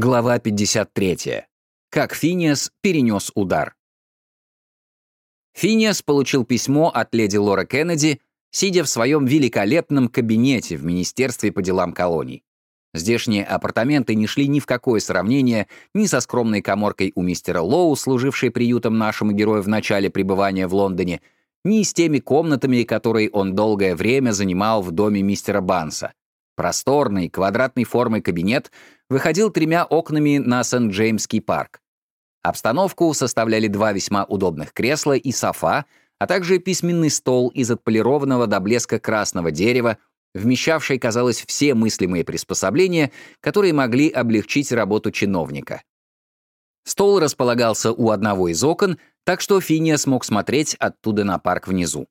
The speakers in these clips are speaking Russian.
Глава 53. Как Финиас перенес удар. Финиас получил письмо от леди Лора Кеннеди, сидя в своем великолепном кабинете в Министерстве по делам колоний. Здешние апартаменты не шли ни в какое сравнение ни со скромной коморкой у мистера Лоу, служившей приютом нашему герою в начале пребывания в Лондоне, ни с теми комнатами, которые он долгое время занимал в доме мистера Банса. Просторный, квадратной формы кабинет выходил тремя окнами на Сент-Джеймский парк. Обстановку составляли два весьма удобных кресла и софа, а также письменный стол из отполированного до блеска красного дерева, вмещавший, казалось, все мыслимые приспособления, которые могли облегчить работу чиновника. Стол располагался у одного из окон, так что Финия смог смотреть оттуда на парк внизу.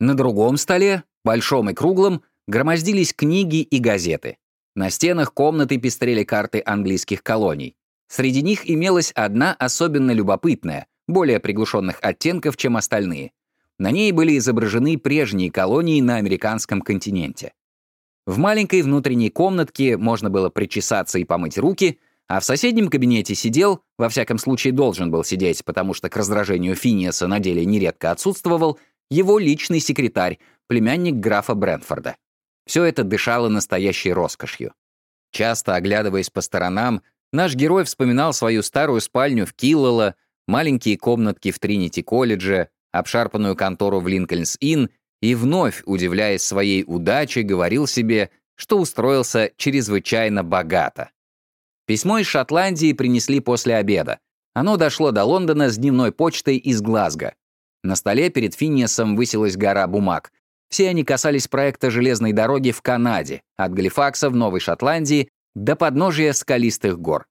На другом столе, большом и круглом, громоздились книги и газеты. На стенах комнаты пестрели карты английских колоний. Среди них имелась одна особенно любопытная, более приглушенных оттенков, чем остальные. На ней были изображены прежние колонии на американском континенте. В маленькой внутренней комнатке можно было причесаться и помыть руки, а в соседнем кабинете сидел, во всяком случае должен был сидеть, потому что к раздражению Финиаса на деле нередко отсутствовал, его личный секретарь, племянник графа Брентфорда. Все это дышало настоящей роскошью. Часто оглядываясь по сторонам, наш герой вспоминал свою старую спальню в Киллала, маленькие комнатки в Тринити-колледже, обшарпанную контору в Линкольнс-Инн и вновь, удивляясь своей удаче, говорил себе, что устроился чрезвычайно богато. Письмо из Шотландии принесли после обеда. Оно дошло до Лондона с дневной почтой из Глазго. На столе перед Финиасом высилась гора бумаг, все они касались проекта железной дороги в Канаде, от Галифакса в Новой Шотландии до подножия скалистых гор.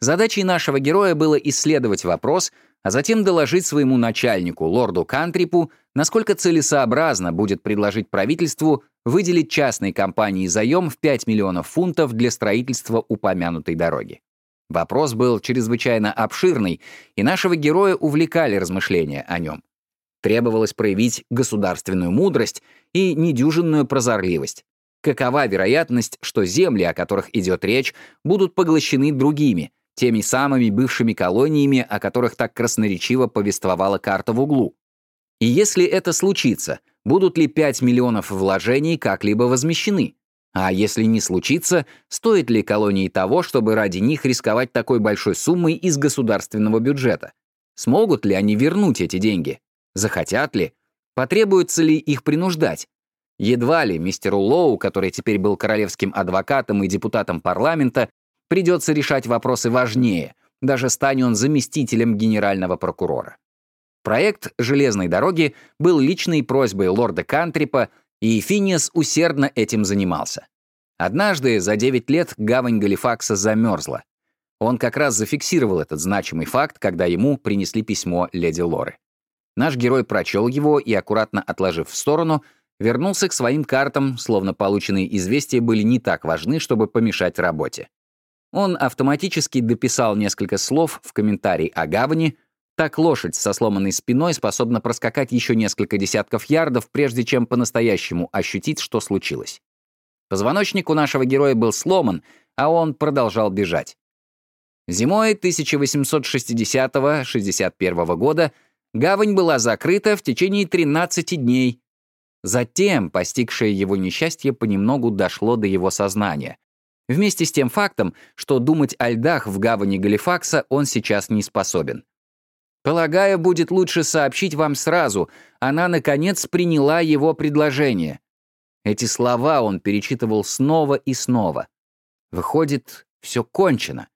Задачей нашего героя было исследовать вопрос, а затем доложить своему начальнику, лорду Кантрипу, насколько целесообразно будет предложить правительству выделить частной компании заем в 5 миллионов фунтов для строительства упомянутой дороги. Вопрос был чрезвычайно обширный, и нашего героя увлекали размышления о нем. Требовалось проявить государственную мудрость и недюжинную прозорливость. Какова вероятность, что земли, о которых идет речь, будут поглощены другими, теми самыми бывшими колониями, о которых так красноречиво повествовала карта в углу? И если это случится, будут ли 5 миллионов вложений как-либо возмещены? А если не случится, стоит ли колонии того, чтобы ради них рисковать такой большой суммой из государственного бюджета? Смогут ли они вернуть эти деньги? Захотят ли? Потребуется ли их принуждать? Едва ли мистеру Лоу, который теперь был королевским адвокатом и депутатом парламента, придется решать вопросы важнее, даже станет он заместителем генерального прокурора. Проект железной дороги был личной просьбой лорда Кантрипа, и Финиас усердно этим занимался. Однажды за 9 лет гавань Галифакса замерзла. Он как раз зафиксировал этот значимый факт, когда ему принесли письмо леди Лоры. Наш герой прочел его и, аккуратно отложив в сторону, вернулся к своим картам, словно полученные известия были не так важны, чтобы помешать работе. Он автоматически дописал несколько слов в комментарий о гавани, так лошадь со сломанной спиной способна проскакать еще несколько десятков ярдов, прежде чем по-настоящему ощутить, что случилось. Позвоночник у нашего героя был сломан, а он продолжал бежать. Зимой 1860-61 года Гавань была закрыта в течение 13 дней. Затем постигшее его несчастье понемногу дошло до его сознания. Вместе с тем фактом, что думать о льдах в гавани Галифакса он сейчас не способен. Полагаю, будет лучше сообщить вам сразу. Она, наконец, приняла его предложение. Эти слова он перечитывал снова и снова. Выходит, все кончено.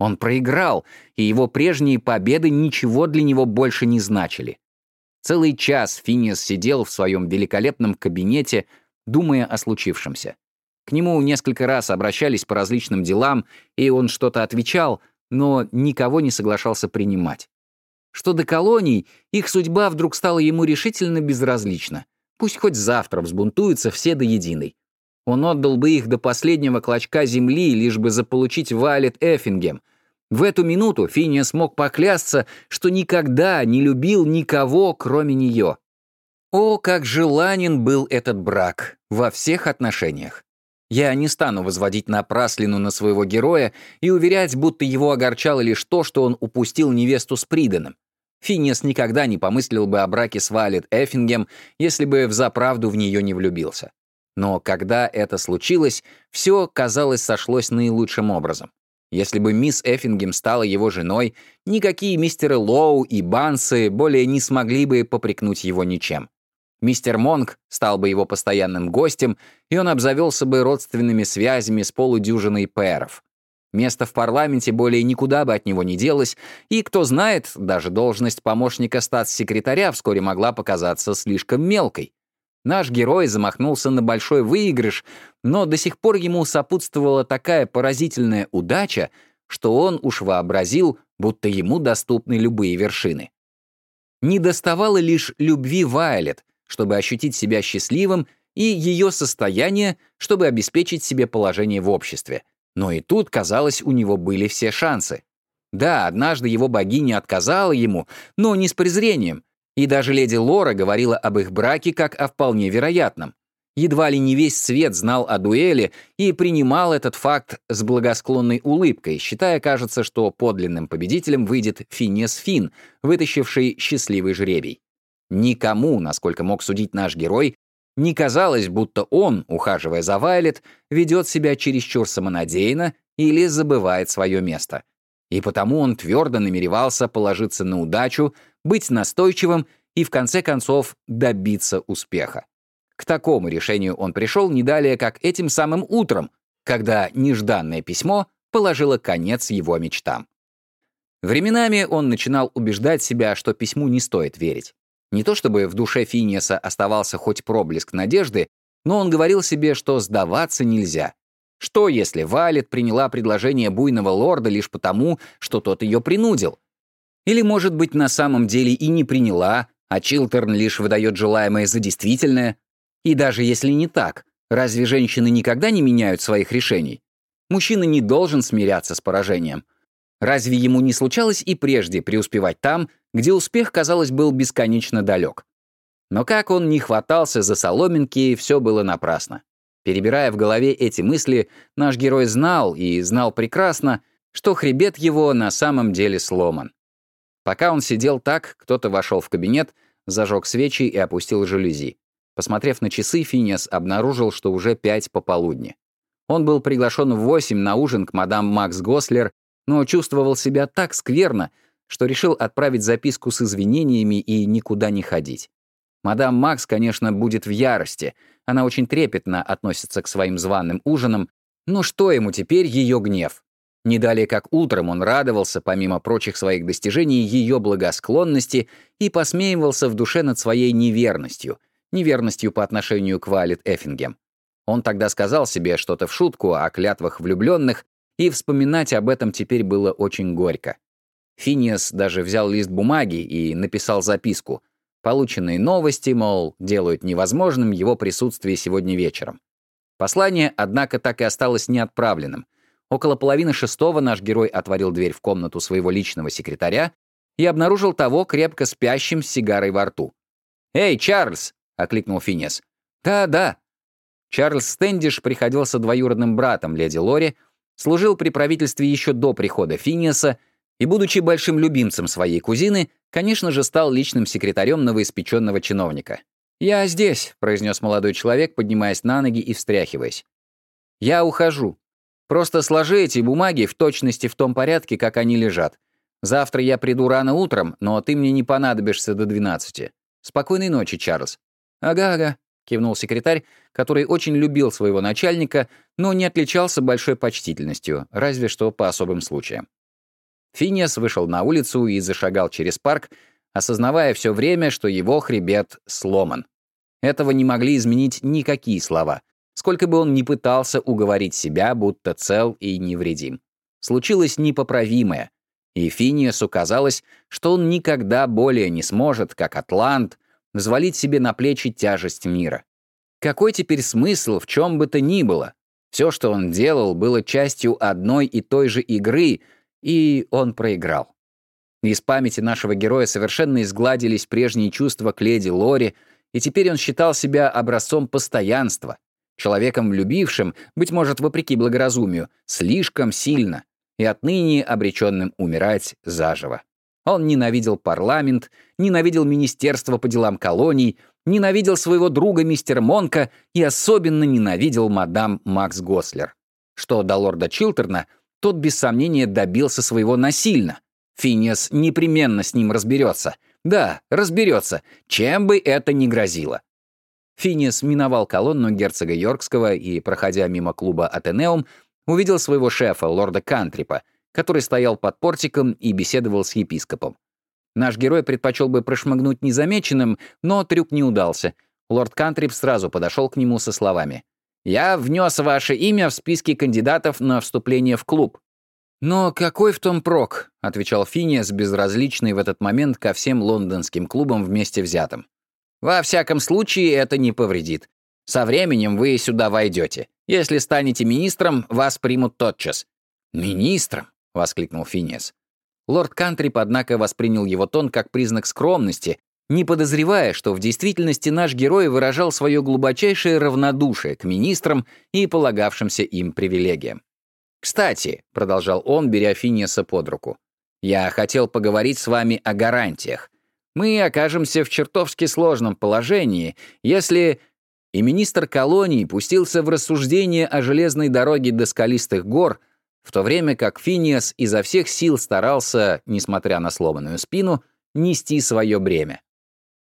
Он проиграл, и его прежние победы ничего для него больше не значили. Целый час Финиас сидел в своем великолепном кабинете, думая о случившемся. К нему несколько раз обращались по различным делам, и он что-то отвечал, но никого не соглашался принимать. Что до колоний, их судьба вдруг стала ему решительно безразлична. Пусть хоть завтра взбунтуются все до единой. Он отдал бы их до последнего клочка земли, лишь бы заполучить Вайлет Эффингем. В эту минуту Финия смог поклясться, что никогда не любил никого, кроме нее. О, как желанен был этот брак во всех отношениях. Я не стану возводить напраслину на своего героя и уверять, будто его огорчало лишь то, что он упустил невесту с приданым. Финес никогда не помыслил бы о браке с Валет Эффингем, если бы взаправду в нее не влюбился. Но когда это случилось, все, казалось, сошлось наилучшим образом. Если бы мисс Эффингем стала его женой, никакие мистеры Лоу и Бансы более не смогли бы попрекнуть его ничем. Мистер Монк стал бы его постоянным гостем, и он обзавелся бы родственными связями с полудюжиной пэров. Место в парламенте более никуда бы от него не делось, и, кто знает, даже должность помощника статс-секретаря вскоре могла показаться слишком мелкой. Наш герой замахнулся на большой выигрыш, но до сих пор ему сопутствовала такая поразительная удача, что он уж вообразил, будто ему доступны любые вершины. Не доставало лишь любви Вайлет, чтобы ощутить себя счастливым, и ее состояние, чтобы обеспечить себе положение в обществе. Но и тут, казалось, у него были все шансы. Да, однажды его богиня отказала ему, но не с презрением, и даже леди Лора говорила об их браке как о вполне вероятном. Едва ли не весь свет знал о дуэли и принимал этот факт с благосклонной улыбкой, считая, кажется, что подлинным победителем выйдет Финес Фин, вытащивший счастливый жребий. Никому, насколько мог судить наш герой, не казалось, будто он, ухаживая за Вайлет, ведет себя чересчур самонадеянно или забывает свое место. И потому он твердо намеревался положиться на удачу, быть настойчивым и, в конце концов, добиться успеха. К такому решению он пришел не далее, как этим самым утром, когда нежданное письмо положило конец его мечтам. Временами он начинал убеждать себя, что письму не стоит верить. Не то чтобы в душе Финиаса оставался хоть проблеск надежды, но он говорил себе, что сдаваться нельзя. Что, если Валет приняла предложение буйного лорда лишь потому, что тот ее принудил? Или, может быть, на самом деле и не приняла, а Чилтерн лишь выдает желаемое за действительное? И даже если не так, разве женщины никогда не меняют своих решений? Мужчина не должен смиряться с поражением. Разве ему не случалось и прежде преуспевать там, где успех, казалось, был бесконечно далек? Но как он не хватался за соломинки, все было напрасно. Перебирая в голове эти мысли, наш герой знал, и знал прекрасно, что хребет его на самом деле сломан. Пока он сидел так, кто-то вошел в кабинет, зажег свечи и опустил жалюзи. Посмотрев на часы, Финиас обнаружил, что уже пять пополудни. Он был приглашен в восемь на ужин к мадам Макс Гослер но чувствовал себя так скверно, что решил отправить записку с извинениями и никуда не ходить. Мадам Макс, конечно, будет в ярости. Она очень трепетно относится к своим званым ужинам, но что ему теперь ее гнев? Не далее как утром он радовался, помимо прочих своих достижений, ее благосклонности и посмеивался в душе над своей неверностью, неверностью по отношению к Валет Эффингем. Он тогда сказал себе что-то в шутку о клятвах влюбленных и вспоминать об этом теперь было очень горько. Финиас даже взял лист бумаги и написал записку. Полученные новости, мол, делают невозможным его присутствие сегодня вечером. Послание, однако, так и осталось неотправленным. Около половины шестого наш герой отворил дверь в комнату своего личного секретаря и обнаружил того крепко спящим с сигарой во рту. «Эй, Чарльз!» — окликнул Финиас. «Да, да». Чарльз Стэндиш приходился двоюродным братом леди Лори, служил при правительстве еще до прихода Финиаса и, будучи большим любимцем своей кузины, конечно же, стал личным секретарем новоиспеченного чиновника. «Я здесь», — произнес молодой человек, поднимаясь на ноги и встряхиваясь. «Я ухожу. Просто сложи эти бумаги в точности в том порядке, как они лежат. Завтра я приду рано утром, но ты мне не понадобишься до 12. Спокойной ночи, Чарльз». «Ага-ага», — кивнул секретарь, который очень любил своего начальника, но не отличался большой почтительностью, разве что по особым случаям. Финиас вышел на улицу и зашагал через парк, осознавая все время, что его хребет сломан. Этого не могли изменить никакие слова, сколько бы он ни пытался уговорить себя, будто цел и невредим. Случилось непоправимое, и Финиасу казалось, что он никогда более не сможет, как Атлант, взвалить себе на плечи тяжесть мира. Какой теперь смысл в чем бы то ни было? Все, что он делал, было частью одной и той же игры, и он проиграл. Из памяти нашего героя совершенно изгладились прежние чувства к леди Лори, и теперь он считал себя образцом постоянства, человеком любившим, быть может, вопреки благоразумию, слишком сильно и отныне обреченным умирать заживо. Он ненавидел парламент, ненавидел Министерство по делам колоний, ненавидел своего друга мистера Монка и особенно ненавидел мадам Макс Гослер. Что до лорда Чилтерна, тот без сомнения добился своего насильно. Финиас непременно с ним разберется. Да, разберется, чем бы это ни грозило. Финиас миновал колонну герцога Йоркского и, проходя мимо клуба Атенеум, увидел своего шефа, лорда Кантрипа, который стоял под портиком и беседовал с епископом. Наш герой предпочел бы прошмыгнуть незамеченным, но трюк не удался. Лорд Кантрип сразу подошел к нему со словами. «Я внес ваше имя в списки кандидатов на вступление в клуб». «Но какой в том прок?» — отвечал Финиас, безразличный в этот момент ко всем лондонским клубам вместе взятым. «Во всяком случае, это не повредит. Со временем вы сюда войдете. Если станете министром, вас примут тотчас». «Министром?» — воскликнул Финиас. Лорд Кантрип, однако, воспринял его тон как признак скромности, не подозревая, что в действительности наш герой выражал свое глубочайшее равнодушие к министрам и полагавшимся им привилегиям. «Кстати», — продолжал он, беря Финиаса под руку, «я хотел поговорить с вами о гарантиях. Мы окажемся в чертовски сложном положении, если...» И министр колонии пустился в рассуждение о железной дороге до скалистых гор, в то время как Финиас изо всех сил старался, несмотря на сломанную спину, нести свое бремя.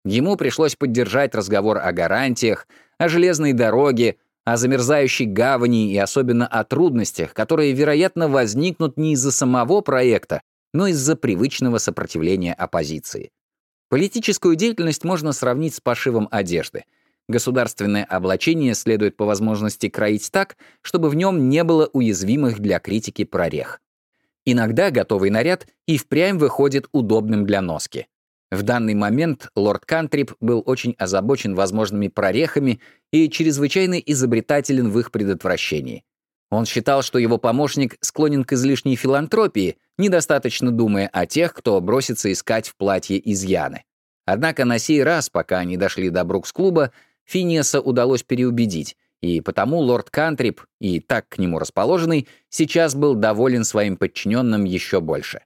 Ему пришлось поддержать разговор о гарантиях, о железной дороге, о замерзающей гавани и особенно о трудностях, которые, вероятно, возникнут не из-за самого проекта, но из-за привычного сопротивления оппозиции. Политическую деятельность можно сравнить с пошивом одежды — Государственное облачение следует по возможности кроить так, чтобы в нем не было уязвимых для критики прорех. Иногда готовый наряд и впрямь выходит удобным для носки. В данный момент лорд Кантрип был очень озабочен возможными прорехами и чрезвычайно изобретателен в их предотвращении. Он считал, что его помощник склонен к излишней филантропии, недостаточно думая о тех, кто бросится искать в платье изъяны. Однако на сей раз, пока они дошли до Брукс-клуба, Финиаса удалось переубедить, и потому лорд Кантрип, и так к нему расположенный, сейчас был доволен своим подчиненным еще больше.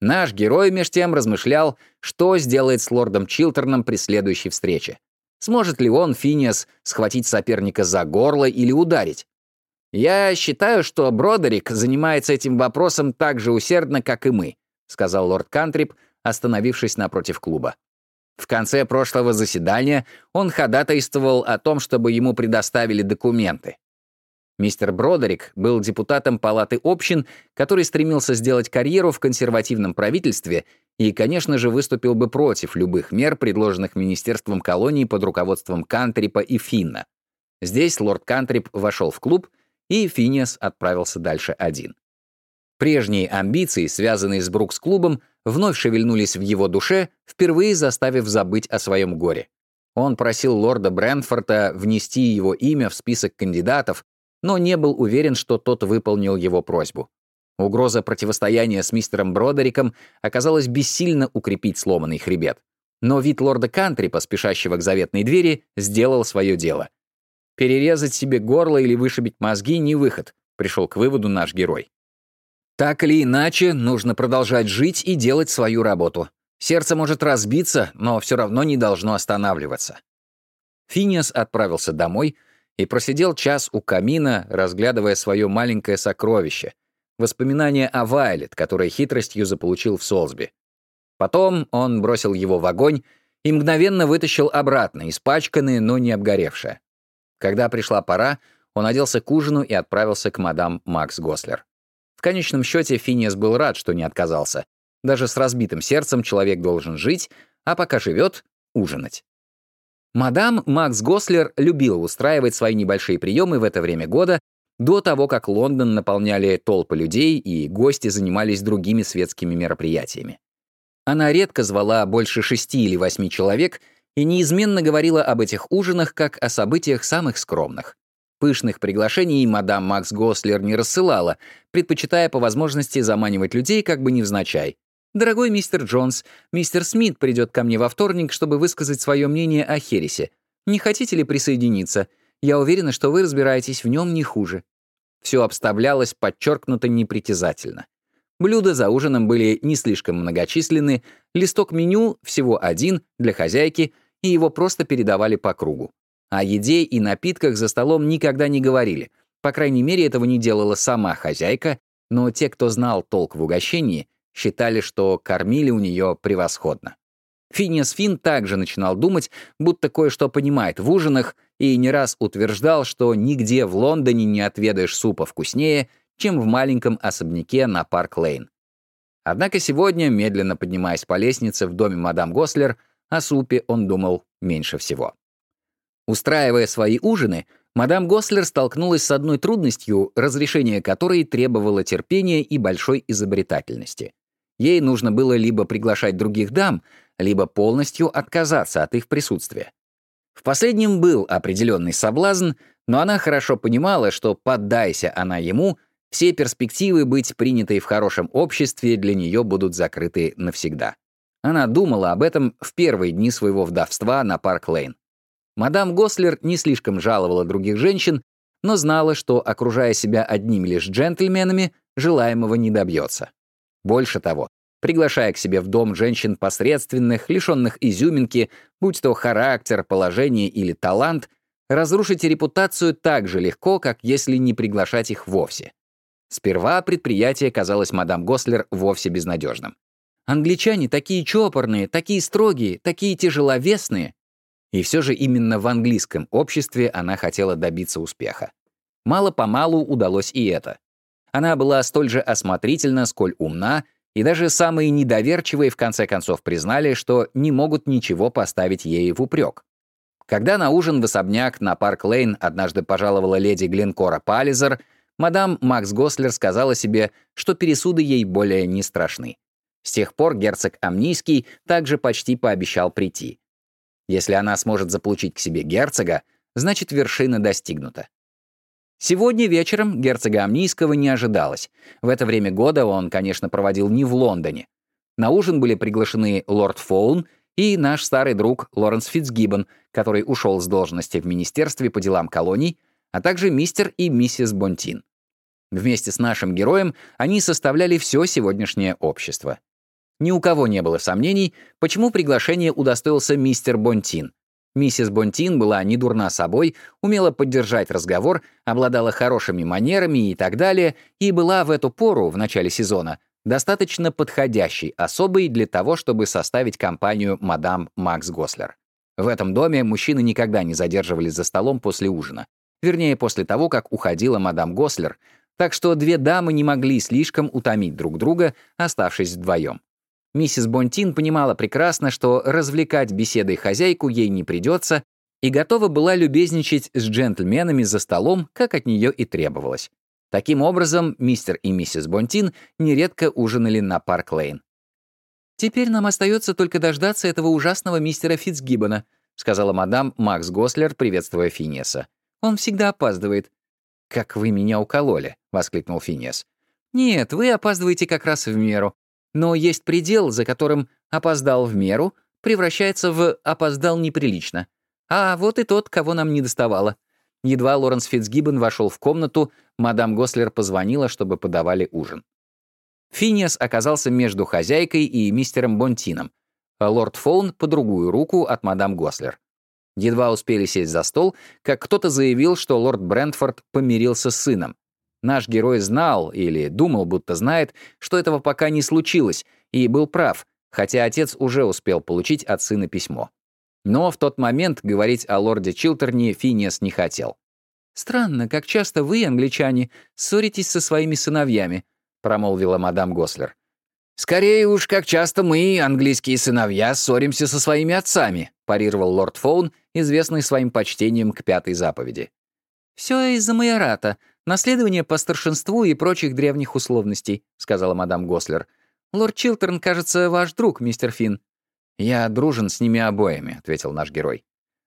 Наш герой меж тем размышлял, что сделает с лордом Чилтерном при следующей встрече. Сможет ли он, Финиас, схватить соперника за горло или ударить? «Я считаю, что Бродерик занимается этим вопросом так же усердно, как и мы», сказал лорд Кантрип, остановившись напротив клуба. В конце прошлого заседания он ходатайствовал о том, чтобы ему предоставили документы. Мистер Бродерик был депутатом Палаты общин, который стремился сделать карьеру в консервативном правительстве и, конечно же, выступил бы против любых мер, предложенных Министерством колонии под руководством Кантрипа и Финна. Здесь лорд Кантрип вошел в клуб, и Финиас отправился дальше один. Прежние амбиции, связанные с Брукс-клубом, вновь шевельнулись в его душе, впервые заставив забыть о своем горе. Он просил лорда Брэнфорта внести его имя в список кандидатов, но не был уверен, что тот выполнил его просьбу. Угроза противостояния с мистером Бродериком оказалась бессильно укрепить сломанный хребет. Но вид лорда Кантрипа, спешащего к заветной двери, сделал свое дело. Перерезать себе горло или вышибить мозги — не выход, пришел к выводу наш герой. Так или иначе, нужно продолжать жить и делать свою работу. Сердце может разбиться, но все равно не должно останавливаться. Финиас отправился домой и просидел час у камина, разглядывая свое маленькое сокровище — воспоминание о Вайлет, которое хитростью заполучил в Солсби. Потом он бросил его в огонь и мгновенно вытащил обратно, испачканное, но не обгоревшее. Когда пришла пора, он оделся к ужину и отправился к мадам Макс Гослер. В конечном счете Финиас был рад, что не отказался. Даже с разбитым сердцем человек должен жить, а пока живет — ужинать. Мадам Макс Гослер любила устраивать свои небольшие приемы в это время года, до того, как Лондон наполняли толпы людей и гости занимались другими светскими мероприятиями. Она редко звала больше шести или восьми человек и неизменно говорила об этих ужинах как о событиях самых скромных. Пышных приглашений мадам Макс Гослер не рассылала, предпочитая по возможности заманивать людей как бы невзначай. «Дорогой мистер Джонс, мистер Смит придет ко мне во вторник, чтобы высказать свое мнение о Хересе. Не хотите ли присоединиться? Я уверена, что вы разбираетесь в нем не хуже». Все обставлялось подчеркнуто непритязательно. Блюда за ужином были не слишком многочисленны, листок меню всего один для хозяйки, и его просто передавали по кругу. О еде и напитках за столом никогда не говорили. По крайней мере, этого не делала сама хозяйка, но те, кто знал толк в угощении, считали, что кормили у нее превосходно. Финиас Фин также начинал думать, будто кое-что понимает в ужинах, и не раз утверждал, что нигде в Лондоне не отведаешь супа вкуснее, чем в маленьком особняке на Парк-Лейн. Однако сегодня, медленно поднимаясь по лестнице в доме мадам Гослер, о супе он думал меньше всего. Устраивая свои ужины, мадам Гослер столкнулась с одной трудностью, разрешение которой требовало терпения и большой изобретательности. Ей нужно было либо приглашать других дам, либо полностью отказаться от их присутствия. В последнем был определенный соблазн, но она хорошо понимала, что, поддайся она ему, все перспективы быть принятой в хорошем обществе для нее будут закрыты навсегда. Она думала об этом в первые дни своего вдовства на Парк-Лейн. Мадам Гослер не слишком жаловала других женщин, но знала, что, окружая себя одними лишь джентльменами, желаемого не добьется. Больше того, приглашая к себе в дом женщин посредственных, лишенных изюминки, будь то характер, положение или талант, разрушить репутацию так же легко, как если не приглашать их вовсе. Сперва предприятие казалось мадам Гослер вовсе безнадежным. Англичане такие чопорные, такие строгие, такие тяжеловесные. И все же именно в английском обществе она хотела добиться успеха. Мало-помалу удалось и это. Она была столь же осмотрительна, сколь умна, и даже самые недоверчивые в конце концов признали, что не могут ничего поставить ей в упрек. Когда на ужин в особняк на Парк-Лейн однажды пожаловала леди Глинкора Паллизер, мадам Макс Гослер сказала себе, что пересуды ей более не страшны. С тех пор герцог Амнийский также почти пообещал прийти. Если она сможет заполучить к себе герцога, значит, вершина достигнута. Сегодня вечером герцога Амнийского не ожидалось. В это время года он, конечно, проводил не в Лондоне. На ужин были приглашены лорд Фоун и наш старый друг Лоренс Фитцгиббон, который ушел с должности в Министерстве по делам колоний, а также мистер и миссис Бонтин. Вместе с нашим героем они составляли все сегодняшнее общество. Ни у кого не было сомнений, почему приглашение удостоился мистер Бонтин. Миссис Бонтин была не дурна собой, умела поддержать разговор, обладала хорошими манерами и так далее, и была в эту пору, в начале сезона, достаточно подходящей особой для того, чтобы составить компанию мадам Макс Гослер. В этом доме мужчины никогда не задерживались за столом после ужина. Вернее, после того, как уходила мадам Гослер, так что две дамы не могли слишком утомить друг друга, оставшись вдвоем. Миссис Бонтин понимала прекрасно, что развлекать беседой хозяйку ей не придется, и готова была любезничать с джентльменами за столом, как от нее и требовалось. Таким образом, мистер и миссис Бонтин нередко ужинали на Парк-Лейн. «Теперь нам остается только дождаться этого ужасного мистера Фитцгиббона», сказала мадам Макс Гослер, приветствуя Финиеса. «Он всегда опаздывает». «Как вы меня укололи», — воскликнул Финиес. «Нет, вы опаздываете как раз в меру. Но есть предел, за которым «опоздал в меру» превращается в «опоздал неприлично». А вот и тот, кого нам не доставало. Едва Лоренс Фитцгиббон вошел в комнату, мадам Гослер позвонила, чтобы подавали ужин. Финиас оказался между хозяйкой и мистером Бонтином, а лорд Фоун по другую руку от мадам Гослер. Едва успели сесть за стол, как кто-то заявил, что лорд Брентфорд помирился с сыном. Наш герой знал, или думал, будто знает, что этого пока не случилось, и был прав, хотя отец уже успел получить от сына письмо. Но в тот момент говорить о лорде Чилтерне Финиас не хотел. «Странно, как часто вы, англичане, ссоритесь со своими сыновьями», промолвила мадам Гослер. «Скорее уж, как часто мы, английские сыновья, ссоримся со своими отцами», парировал лорд Фоун, известный своим почтением к пятой заповеди. «Все из-за майората. Наследование по старшинству и прочих древних условностей», — сказала мадам Гослер. «Лорд Чилтерн, кажется, ваш друг, мистер Финн». «Я дружен с ними обоими», — ответил наш герой.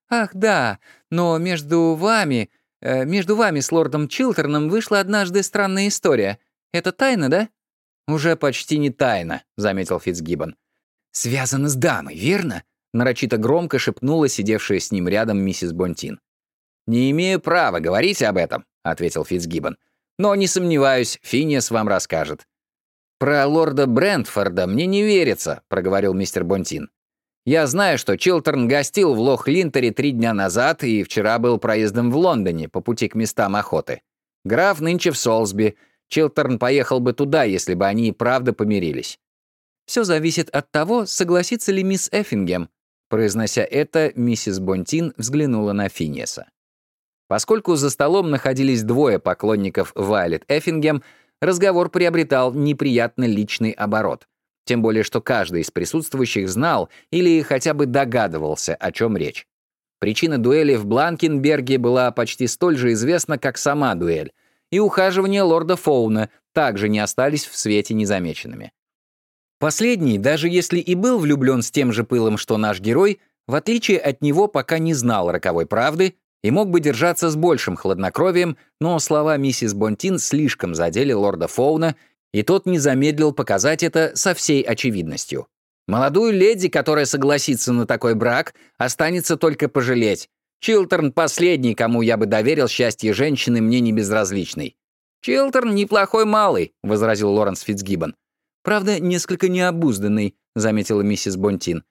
«Ах, да, но между вами, э, между вами с лордом Чилтерном вышла однажды странная история. Это тайна, да?» «Уже почти не тайна», — заметил Фитцгиббон. «Связано с дамой, верно?» — нарочито громко шепнула сидевшая с ним рядом миссис Бонтин. «Не имею права говорить об этом», — ответил Фитцгиббон. «Но, не сомневаюсь, Финиас вам расскажет». «Про лорда Брентфорда мне не верится», — проговорил мистер Бонтин. «Я знаю, что Чилтерн гостил в Лох-Линтере три дня назад и вчера был проездом в Лондоне по пути к местам охоты. Граф нынче в Солсби. Чилтерн поехал бы туда, если бы они и правда помирились». «Все зависит от того, согласится ли мисс Эффингем», Произнося это, миссис Бонтин взглянула на Финиеса. Поскольку за столом находились двое поклонников Вайлет Эффингем, разговор приобретал неприятно личный оборот. Тем более, что каждый из присутствующих знал или хотя бы догадывался, о чем речь. Причина дуэли в Бланкенберге была почти столь же известна, как сама дуэль, и ухаживания лорда Фоуна также не остались в свете незамеченными. Последний, даже если и был влюблен с тем же пылом, что наш герой, в отличие от него пока не знал роковой правды и мог бы держаться с большим хладнокровием, но слова миссис Бонтин слишком задели лорда Фоуна, и тот не замедлил показать это со всей очевидностью. Молодую леди, которая согласится на такой брак, останется только пожалеть. Чилтерн — последний, кому я бы доверил счастье женщины, мне не безразличный. «Чилтерн — неплохой малый», — возразил Лоренс Фитцгиббон. «Правда, несколько необузданный», — заметила миссис Бонтин.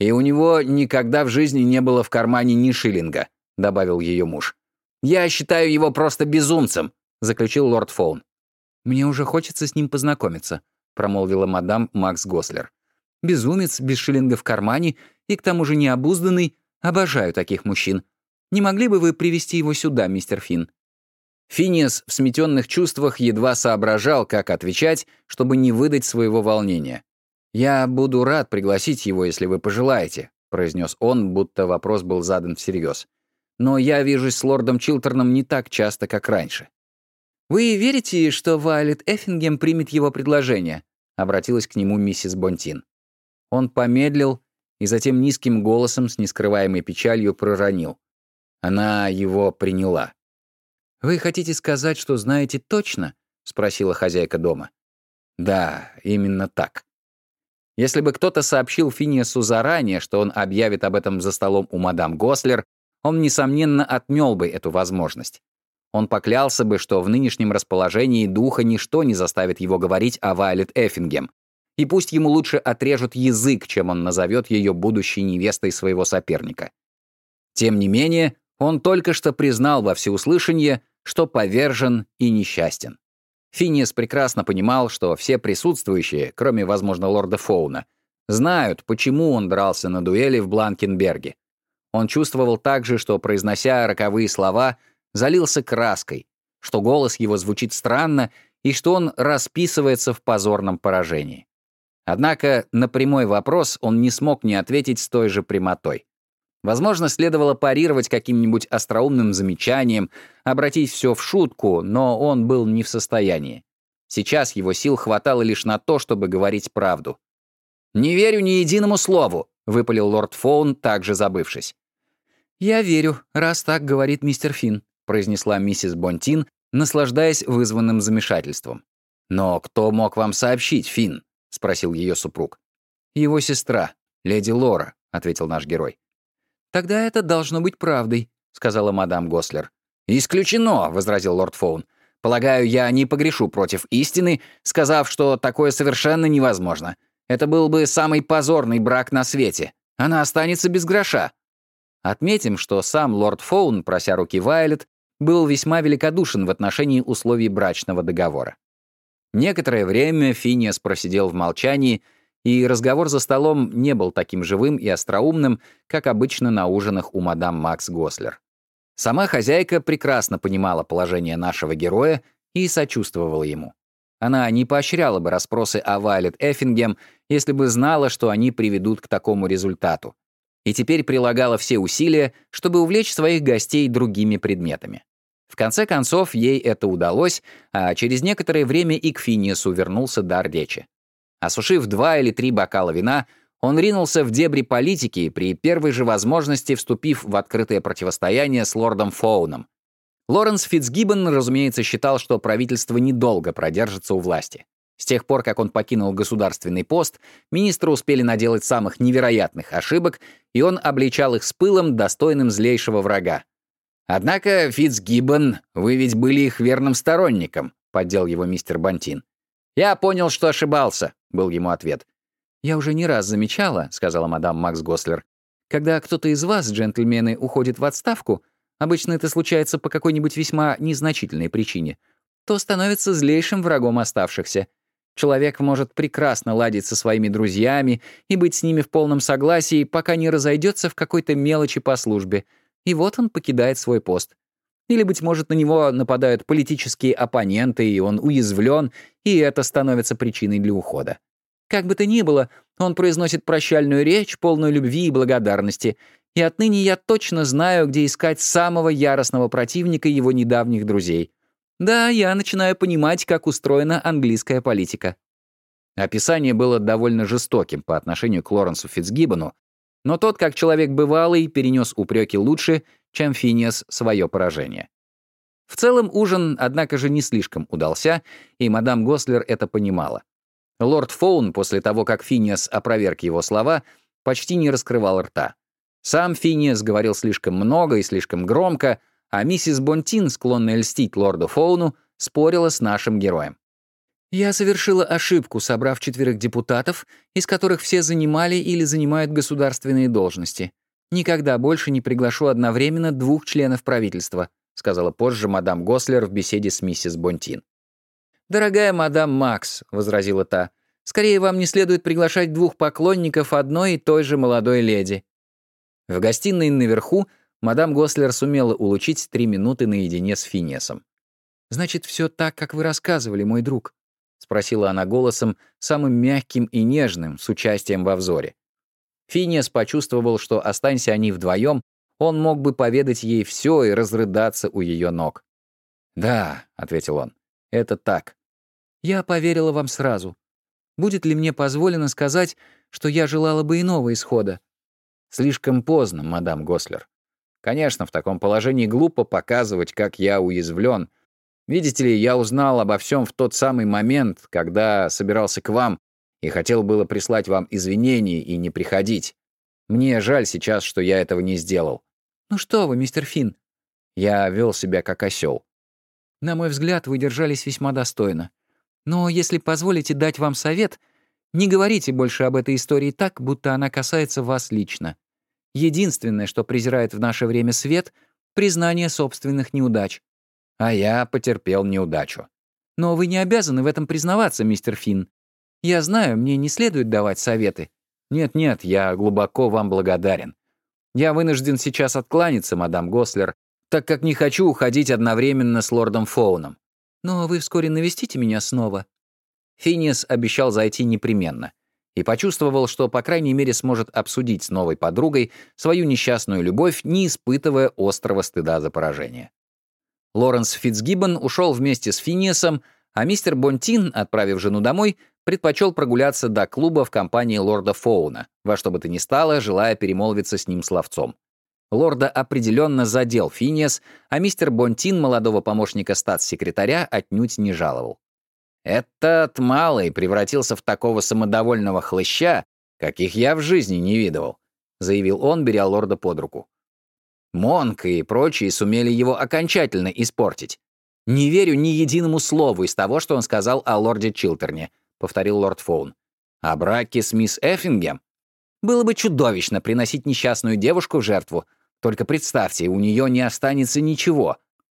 «И у него никогда в жизни не было в кармане ни шиллинга», — добавил ее муж. «Я считаю его просто безумцем», — заключил лорд Фоун. «Мне уже хочется с ним познакомиться», — промолвила мадам Макс Гослер. «Безумец, без шиллинга в кармане и к тому же необузданный. Обожаю таких мужчин. Не могли бы вы привести его сюда, мистер Финн?» Финиас в сметенных чувствах едва соображал, как отвечать, чтобы не выдать своего волнения. «Я буду рад пригласить его, если вы пожелаете», — произнес он, будто вопрос был задан всерьез но я вижусь с лордом Чилтерном не так часто, как раньше. «Вы верите, что Вайлет Эффингем примет его предложение?» — обратилась к нему миссис Бонтин. Он помедлил и затем низким голосом с нескрываемой печалью проронил. Она его приняла. «Вы хотите сказать, что знаете точно?» — спросила хозяйка дома. «Да, именно так». Если бы кто-то сообщил Финиасу заранее, что он объявит об этом за столом у мадам Гослер, он, несомненно, отмел бы эту возможность. Он поклялся бы, что в нынешнем расположении духа ничто не заставит его говорить о Вайлет Эффингем. И пусть ему лучше отрежут язык, чем он назовет ее будущей невестой своего соперника. Тем не менее, он только что признал во всеуслышание, что повержен и несчастен. Финиас прекрасно понимал, что все присутствующие, кроме, возможно, лорда Фоуна, знают, почему он дрался на дуэли в Бланкенберге. Он чувствовал также, что, произнося роковые слова, залился краской, что голос его звучит странно и что он расписывается в позорном поражении. Однако на прямой вопрос он не смог не ответить с той же прямотой. Возможно, следовало парировать каким-нибудь остроумным замечанием, обратить все в шутку, но он был не в состоянии. Сейчас его сил хватало лишь на то, чтобы говорить правду. «Не верю ни единому слову», — выпалил лорд Фоун, также забывшись. «Я верю, раз так говорит мистер Финн», — произнесла миссис Бонтин, наслаждаясь вызванным замешательством. «Но кто мог вам сообщить, Финн?» — спросил ее супруг. «Его сестра, леди Лора», — ответил наш герой. «Тогда это должно быть правдой», — сказала мадам Гослер. «Исключено», — возразил лорд Фоун. «Полагаю, я не погрешу против истины, сказав, что такое совершенно невозможно. Это был бы самый позорный брак на свете. Она останется без гроша. Отметим, что сам лорд Фоун, прося руки Вайлет, был весьма великодушен в отношении условий брачного договора. Некоторое время Финиас просидел в молчании, и разговор за столом не был таким живым и остроумным, как обычно на ужинах у мадам Макс Гослер. Сама хозяйка прекрасно понимала положение нашего героя и сочувствовала ему. Она не поощряла бы расспросы о Вайлет Эффингем, если бы знала, что они приведут к такому результату и теперь прилагала все усилия, чтобы увлечь своих гостей другими предметами. В конце концов, ей это удалось, а через некоторое время и к Финиасу вернулся дар речи. Осушив два или три бокала вина, он ринулся в дебри политики, при первой же возможности вступив в открытое противостояние с лордом Фоуном. Лоренс Фитцгиббон, разумеется, считал, что правительство недолго продержится у власти. С тех пор, как он покинул государственный пост, министры успели наделать самых невероятных ошибок, и он обличал их с пылом, достойным злейшего врага. «Однако, Фитцгиббон, вы ведь были их верным сторонником», — поддел его мистер Бантин. «Я понял, что ошибался», — был ему ответ. «Я уже не раз замечала», — сказала мадам Макс Гослер, «когда кто-то из вас, джентльмены, уходит в отставку, обычно это случается по какой-нибудь весьма незначительной причине, то становится злейшим врагом оставшихся. Человек может прекрасно ладить со своими друзьями и быть с ними в полном согласии, пока не разойдется в какой-то мелочи по службе. И вот он покидает свой пост. Или, быть может, на него нападают политические оппоненты, и он уязвлен, и это становится причиной для ухода. Как бы то ни было, он произносит прощальную речь, полную любви и благодарности, и отныне я точно знаю, где искать самого яростного противника его недавних друзей. Да, я начинаю понимать, как устроена английская политика. Описание было довольно жестоким по отношению к Лоренсу Фитцгиббону, но тот, как человек бывалый, перенес упреки лучше, чем Финиас свое поражение. В целом ужин, однако же, не слишком удался, и мадам Гослер это понимала. Лорд Фоун, после того, как Финиас опроверг его слова, почти не раскрывал рта. Сам Финиас говорил слишком много и слишком громко, а миссис Бонтин, склонная льстить лорду Фоуну, спорила с нашим героем. «Я совершила ошибку, собрав четверых депутатов, из которых все занимали или занимают государственные должности. Никогда больше не приглашу одновременно двух членов правительства», сказала позже мадам Гослер в беседе с миссис Бонтин. «Дорогая мадам Макс», — возразила та, «скорее вам не следует приглашать двух поклонников одной и той же молодой леди». В гостиной наверху мадам Гослер сумела улучить три минуты наедине с Финесом. «Значит, все так, как вы рассказывали, мой друг?» — спросила она голосом, самым мягким и нежным, с участием во взоре. Финес почувствовал, что останься они вдвоем, он мог бы поведать ей все и разрыдаться у ее ног. «Да», — ответил он, — «это так». «Я поверила вам сразу. Будет ли мне позволено сказать, что я желала бы иного исхода?» «Слишком поздно, мадам Гослер. Конечно, в таком положении глупо показывать, как я уязвлен. Видите ли, я узнал обо всем в тот самый момент, когда собирался к вам и хотел было прислать вам извинения и не приходить. Мне жаль сейчас, что я этого не сделал. Ну что вы, мистер Финн? Я вел себя как осел. На мой взгляд, вы держались весьма достойно. Но если позволите дать вам совет, не говорите больше об этой истории так, будто она касается вас лично. Единственное, что презирает в наше время свет — признание собственных неудач. А я потерпел неудачу. Но вы не обязаны в этом признаваться, мистер Финн. Я знаю, мне не следует давать советы. Нет-нет, я глубоко вам благодарен. Я вынужден сейчас откланяться, мадам Гослер, так как не хочу уходить одновременно с лордом Фоуном. Но вы вскоре навестите меня снова. Финиас обещал зайти непременно — и почувствовал, что, по крайней мере, сможет обсудить с новой подругой свою несчастную любовь, не испытывая острого стыда за поражение. Лоренс Фитцгиббон ушел вместе с Финиасом, а мистер Бонтин, отправив жену домой, предпочел прогуляться до клуба в компании лорда Фоуна, во что бы то ни стало, желая перемолвиться с ним словцом. Лорда определенно задел Финиас, а мистер Бонтин, молодого помощника статс-секретаря, отнюдь не жаловал. Этот малый превратился в такого самодовольного хлыща, каких я в жизни не видывал», — заявил он, беря лорда под руку. Монк и прочие сумели его окончательно испортить. «Не верю ни единому слову из того, что он сказал о лорде Чилтерне», — повторил лорд Фоун. «О браке с мисс Эффингем? Было бы чудовищно приносить несчастную девушку в жертву. Только представьте, у нее не останется ничего.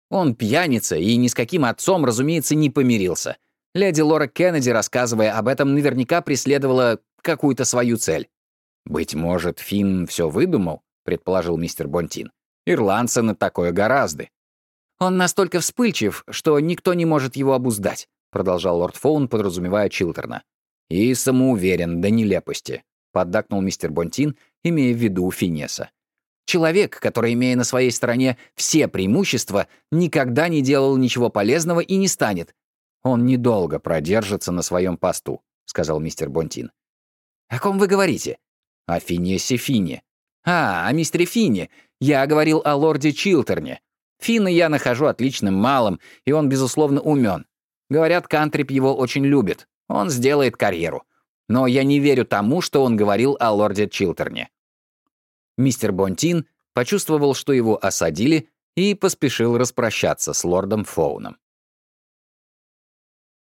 Он пьяница и ни с каким отцом, разумеется, не помирился. Леди Лора Кеннеди, рассказывая об этом, наверняка преследовала какую-то свою цель. «Быть может, Финн все выдумал?» — предположил мистер Бонтин. «Ирландцы на такое гораздо». «Он настолько вспыльчив, что никто не может его обуздать», — продолжал лорд Фоун, подразумевая Чилтерна. «И самоуверен до нелепости», — поддакнул мистер Бонтин, имея в виду Финеса. «Человек, который, имея на своей стороне все преимущества, никогда не делал ничего полезного и не станет, «Он недолго продержится на своем посту», — сказал мистер Бонтин. «О ком вы говорите?» «О Финесе Фине». «А, о мистере Фине. Я говорил о лорде Чилтерне. Финна я нахожу отличным малым, и он, безусловно, умен. Говорят, Кантрип его очень любит. Он сделает карьеру. Но я не верю тому, что он говорил о лорде Чилтерне». Мистер Бонтин почувствовал, что его осадили, и поспешил распрощаться с лордом Фоуном.